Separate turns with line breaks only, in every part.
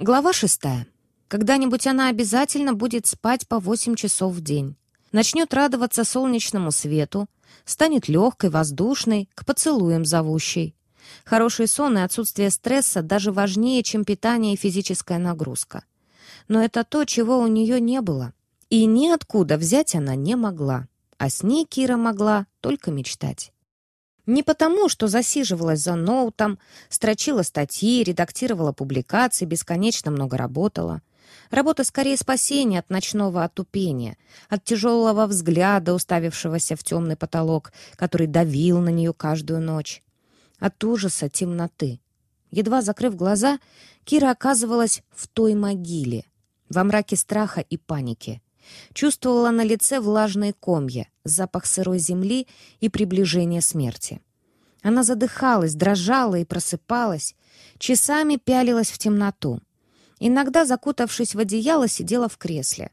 Глава шестая. Когда-нибудь она обязательно будет спать по восемь часов в день. Начнет радоваться солнечному свету, станет легкой, воздушной, к поцелуям зовущей. Хороший сон и отсутствие стресса даже важнее, чем питание и физическая нагрузка. Но это то, чего у нее не было. И ниоткуда взять она не могла. А с ней Кира могла только мечтать. Не потому, что засиживалась за ноутом, строчила статьи, редактировала публикации, бесконечно много работала. Работа скорее спасение от ночного отупения, от тяжелого взгляда, уставившегося в темный потолок, который давил на нее каждую ночь. От ужаса темноты. Едва закрыв глаза, Кира оказывалась в той могиле, во мраке страха и паники. Чувствовала на лице влажные комья, запах сырой земли и приближение смерти. Она задыхалась, дрожала и просыпалась, часами пялилась в темноту. Иногда, закутавшись в одеяло, сидела в кресле.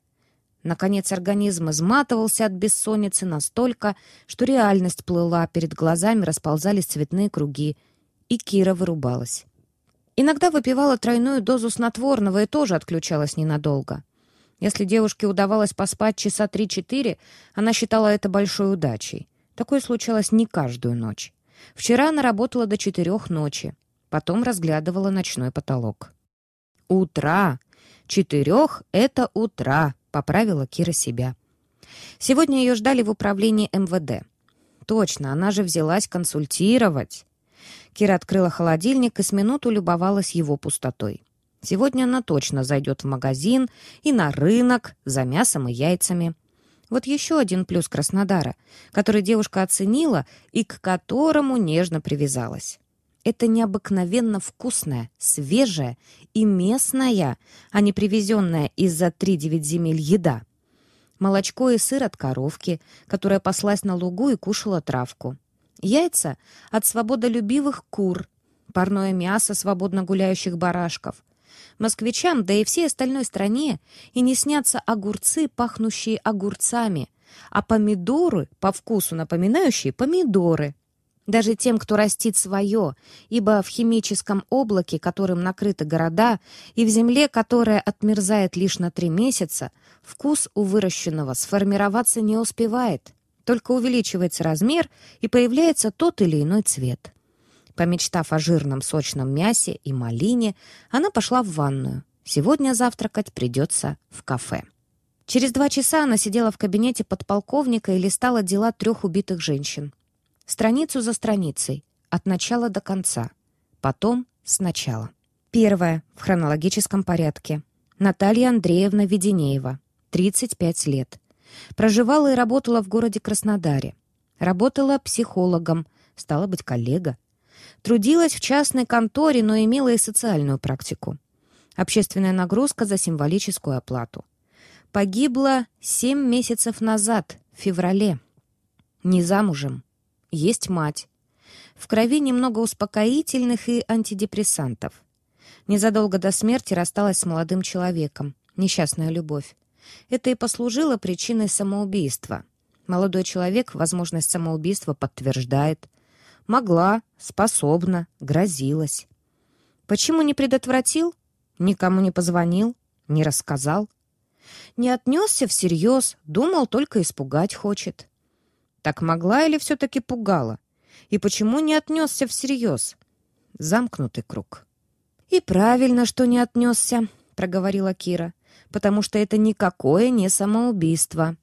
Наконец организм изматывался от бессонницы настолько, что реальность плыла, перед глазами расползались цветные круги, и Кира вырубалась. Иногда выпивала тройную дозу снотворного и тоже отключалась ненадолго. Если девушке удавалось поспать часа три-четыре, она считала это большой удачей. Такое случалось не каждую ночь. Вчера она работала до четырех ночи, потом разглядывала ночной потолок. «Утра! Четырех — это утра!» — поправила Кира себя. Сегодня ее ждали в управлении МВД. Точно, она же взялась консультировать. Кира открыла холодильник и с минуту любовалась его пустотой. Сегодня она точно зайдет в магазин и на рынок за мясом и яйцами. Вот еще один плюс Краснодара, который девушка оценила и к которому нежно привязалась. Это необыкновенно вкусная, свежая и местная, а не привезенная из-за три-девять земель еда. Молочко и сыр от коровки, которая паслась на лугу и кушала травку. Яйца от свободолюбивых кур, парное мясо свободно гуляющих барашков — Москвичам, да и всей остальной стране и не снятся огурцы, пахнущие огурцами, а помидоры, по вкусу напоминающие помидоры. Даже тем, кто растит свое, ибо в химическом облаке, которым накрыты города, и в земле, которая отмерзает лишь на три месяца, вкус у выращенного сформироваться не успевает, только увеличивается размер и появляется тот или иной цвет. Помечтав о жирном сочном мясе и малине, она пошла в ванную. Сегодня завтракать придется в кафе. Через два часа она сидела в кабинете подполковника и листала дела трех убитых женщин. Страницу за страницей, от начала до конца. Потом сначала. Первая, в хронологическом порядке. Наталья Андреевна Веденеева, 35 лет. Проживала и работала в городе Краснодаре. Работала психологом, стала быть, коллега. Трудилась в частной конторе, но имела и социальную практику. Общественная нагрузка за символическую оплату. Погибла семь месяцев назад, в феврале. Не замужем. Есть мать. В крови немного успокоительных и антидепрессантов. Незадолго до смерти рассталась с молодым человеком. Несчастная любовь. Это и послужило причиной самоубийства. Молодой человек возможность самоубийства подтверждает. Могла, способна, грозилась. Почему не предотвратил? Никому не позвонил, не рассказал. Не отнесся всерьез, думал, только испугать хочет. Так могла или все-таки пугала? И почему не отнесся всерьез? Замкнутый круг. «И правильно, что не отнесся», — проговорила Кира, «потому что это никакое не самоубийство».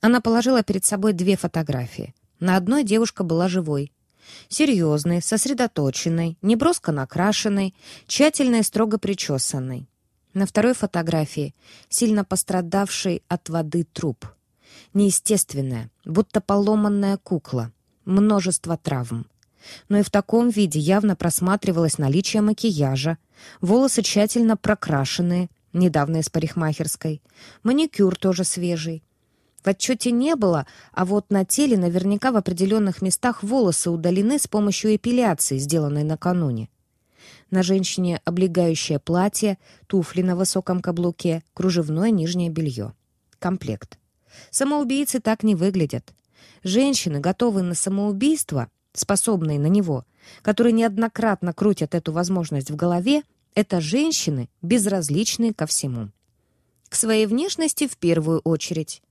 Она положила перед собой две фотографии. На одной девушка была живой, Серьезный, сосредоточенный, неброско накрашенный, тщательно и строго причесанный. На второй фотографии сильно пострадавший от воды труп. Неестественная, будто поломанная кукла. Множество травм. Но и в таком виде явно просматривалось наличие макияжа, волосы тщательно прокрашенные, недавно из парикмахерской, маникюр тоже свежий, в отчете не было, а вот на теле наверняка в определенных местах волосы удалены с помощью эпиляции, сделанной накануне. На женщине облегающее платье, туфли на высоком каблуке, кружевное нижнее белье. Комплект. Самоубийцы так не выглядят. Женщины, готовые на самоубийство, способные на него, которые неоднократно крутят эту возможность в голове, Это женщины, безразличные ко всему. К своей внешности в первую очередь.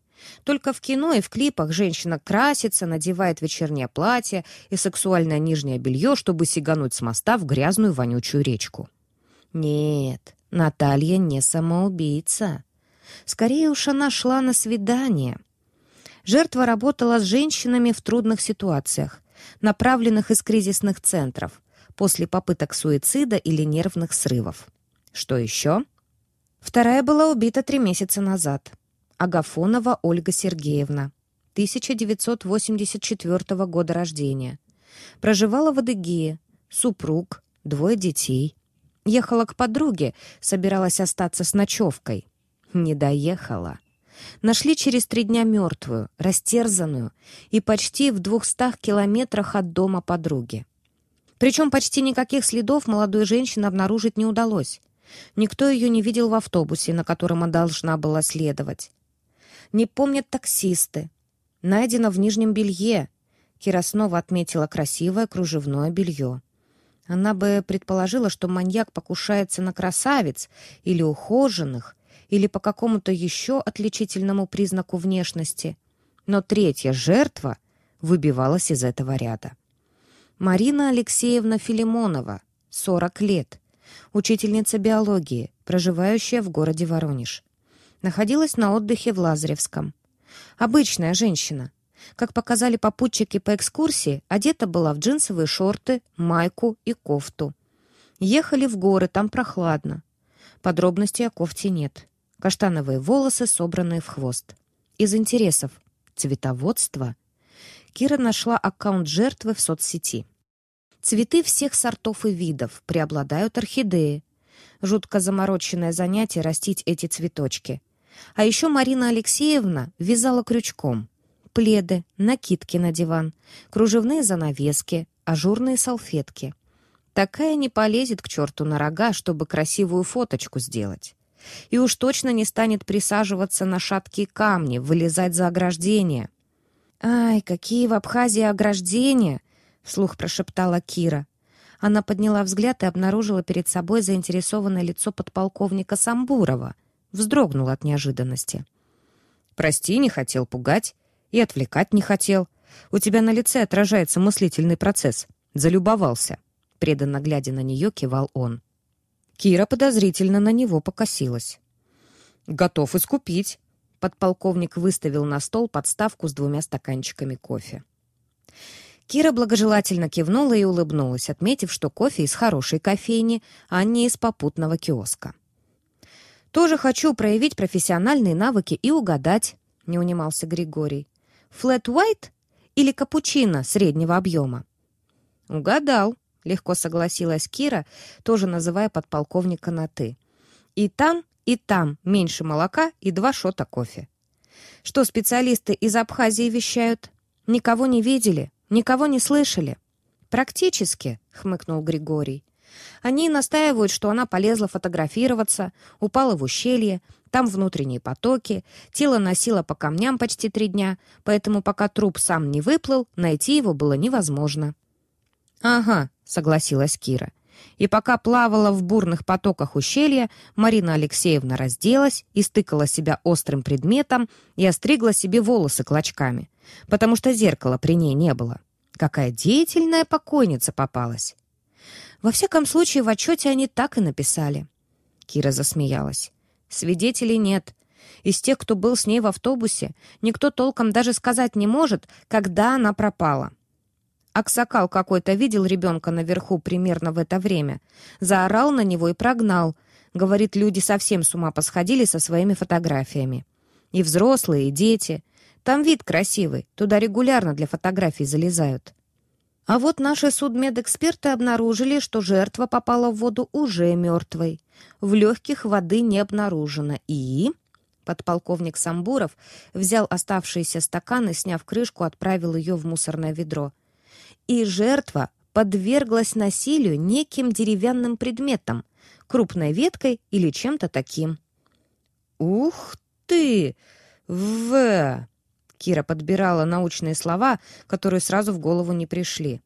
Только в кино и в клипах женщина красится, надевает вечернее платье и сексуальное нижнее белье, чтобы сигануть с моста в грязную вонючую речку. Нет, Наталья не самоубийца. Скорее уж она шла на свидание. Жертва работала с женщинами в трудных ситуациях, направленных из кризисных центров, после попыток суицида или нервных срывов. Что еще? Вторая была убита три месяца назад. Агафонова Ольга Сергеевна, 1984 года рождения. Проживала в Адыгее, супруг, двое детей. Ехала к подруге, собиралась остаться с ночевкой. Не доехала. Нашли через три дня мертвую, растерзанную и почти в двухстах километрах от дома подруги. Причем почти никаких следов молодой женщины обнаружить не удалось. Никто ее не видел в автобусе, на котором она должна была следовать. Не помнят таксисты. Найдено в нижнем белье. Кира снова отметила красивое кружевное белье. Она бы предположила, что маньяк покушается на красавиц или ухоженных, или по какому-то еще отличительному признаку внешности. Но третья жертва выбивалась из этого ряда. Марина Алексеевна Филимонова, 40 лет, учительница биологии, проживающая в городе Воронеж находилась на отдыхе в Лазаревском. Обычная женщина. Как показали попутчики по экскурсии, одета была в джинсовые шорты, майку и кофту. Ехали в горы, там прохладно. Подробностей о кофте нет. Каштановые волосы, собранные в хвост. Из интересов. Цветоводство. Кира нашла аккаунт жертвы в соцсети. Цветы всех сортов и видов, преобладают орхидеи. Жутко замороченное занятие растить эти цветочки. А еще Марина Алексеевна вязала крючком. Пледы, накидки на диван, кружевные занавески, ажурные салфетки. Такая не полезет к черту на рога, чтобы красивую фоточку сделать. И уж точно не станет присаживаться на шаткие камни, вылезать за ограждение. «Ай, какие в Абхазии ограждения!» — вслух прошептала Кира. Она подняла взгляд и обнаружила перед собой заинтересованное лицо подполковника Самбурова — вздрогнул от неожиданности. «Прости, не хотел пугать и отвлекать не хотел. У тебя на лице отражается мыслительный процесс. Залюбовался». Преданно глядя на нее, кивал он. Кира подозрительно на него покосилась. «Готов искупить», — подполковник выставил на стол подставку с двумя стаканчиками кофе. Кира благожелательно кивнула и улыбнулась, отметив, что кофе из хорошей кофейни, а не из попутного киоска. «Тоже хочу проявить профессиональные навыки и угадать», — не унимался Григорий. «Флэт Уайт или капучино среднего объема?» «Угадал», — легко согласилась Кира, тоже называя подполковника на «ты». «И там, и там меньше молока и два шота кофе». «Что специалисты из Абхазии вещают? Никого не видели? Никого не слышали?» «Практически», — хмыкнул Григорий. Они настаивают, что она полезла фотографироваться, упала в ущелье, там внутренние потоки, тело носило по камням почти три дня, поэтому пока труп сам не выплыл, найти его было невозможно. «Ага», — согласилась Кира. И пока плавала в бурных потоках ущелья, Марина Алексеевна разделась, истыкала себя острым предметом и остригла себе волосы клочками, потому что зеркала при ней не было. Какая деятельная покойница попалась! Во всяком случае, в отчете они так и написали. Кира засмеялась. Свидетелей нет. Из тех, кто был с ней в автобусе, никто толком даже сказать не может, когда она пропала. Аксакал какой-то видел ребенка наверху примерно в это время. Заорал на него и прогнал. Говорит, люди совсем с ума посходили со своими фотографиями. И взрослые, и дети. Там вид красивый, туда регулярно для фотографий залезают. А вот наши судмедэксперты обнаружили, что жертва попала в воду уже мертвой. В легких воды не обнаружено. И... Подполковник Самбуров взял оставшиеся стаканы, сняв крышку, отправил ее в мусорное ведро. И жертва подверглась насилию неким деревянным предметом, крупной веткой или чем-то таким. «Ух ты! В!» Кира подбирала научные слова, которые сразу в голову не пришли.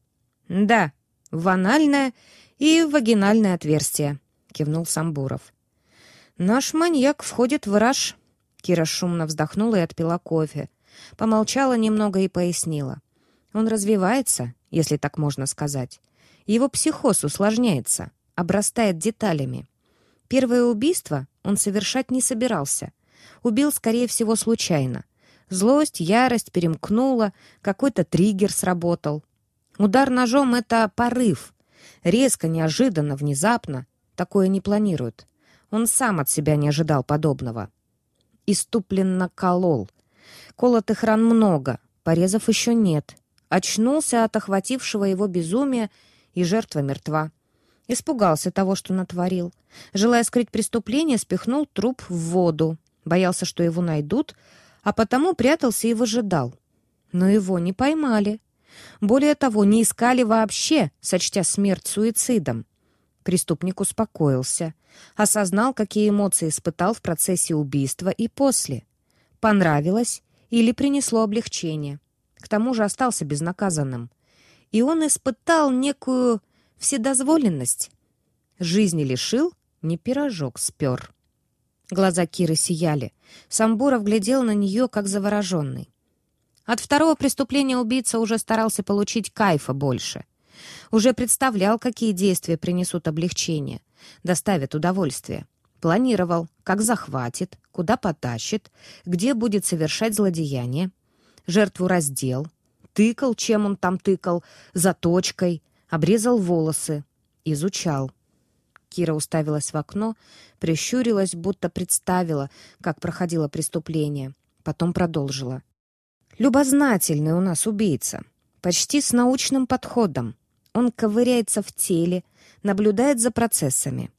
«Да, в анальное и вагинальное отверстие», — кивнул Самбуров. «Наш маньяк входит в раж». Кира шумно вздохнула и отпила кофе. Помолчала немного и пояснила. «Он развивается, если так можно сказать. Его психоз усложняется, обрастает деталями. Первое убийство он совершать не собирался. Убил, скорее всего, случайно. Злость, ярость перемкнула, какой-то триггер сработал. Удар ножом — это порыв. Резко, неожиданно, внезапно. Такое не планируют. Он сам от себя не ожидал подобного. Иступленно колол. Колотых ран много, порезов еще нет. Очнулся от охватившего его безумия, и жертва мертва. Испугался того, что натворил. Желая скрыть преступление, спихнул труп в воду. Боялся, что его найдут, а потому прятался и выжидал. Но его не поймали. Более того, не искали вообще, сочтя смерть суицидом. Преступник успокоился, осознал, какие эмоции испытал в процессе убийства и после. Понравилось или принесло облегчение. К тому же остался безнаказанным. И он испытал некую вседозволенность. Жизни лишил, не пирожок спер. Глаза Киры сияли. Самбуров глядел на нее, как завороженный. От второго преступления убийца уже старался получить кайфа больше. Уже представлял, какие действия принесут облегчение, доставят удовольствие. Планировал, как захватит, куда потащит, где будет совершать злодеяние. Жертву раздел, тыкал, чем он там тыкал, заточкой, обрезал волосы, изучал. Кира уставилась в окно, прищурилась, будто представила, как проходило преступление. Потом продолжила. «Любознательный у нас убийца. Почти с научным подходом. Он ковыряется в теле, наблюдает за процессами.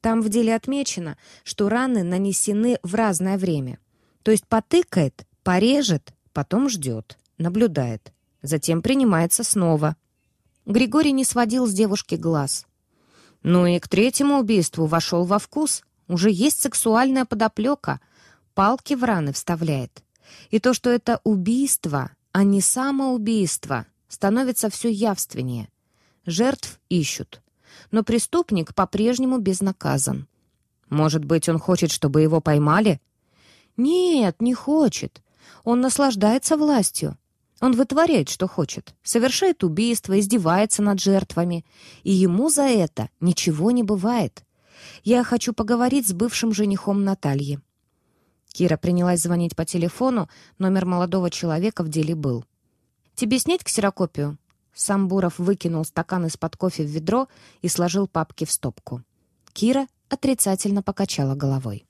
Там в деле отмечено, что раны нанесены в разное время. То есть потыкает, порежет, потом ждет, наблюдает. Затем принимается снова. Григорий не сводил с девушки глаз. Ну и к третьему убийству вошел во вкус. Уже есть сексуальная подоплека. Палки в раны вставляет. И то, что это убийство, а не самоубийство, становится все явственнее. Жертв ищут. Но преступник по-прежнему безнаказан. Может быть, он хочет, чтобы его поймали? Нет, не хочет. Он наслаждается властью. Он вытворяет, что хочет, совершает убийство, издевается над жертвами, и ему за это ничего не бывает. Я хочу поговорить с бывшим женихом Натальи. Кира принялась звонить по телефону, номер молодого человека в деле был. «Тебе снять ксерокопию?» Самбуров выкинул стакан из-под кофе в ведро и сложил папки в стопку. Кира отрицательно покачала головой.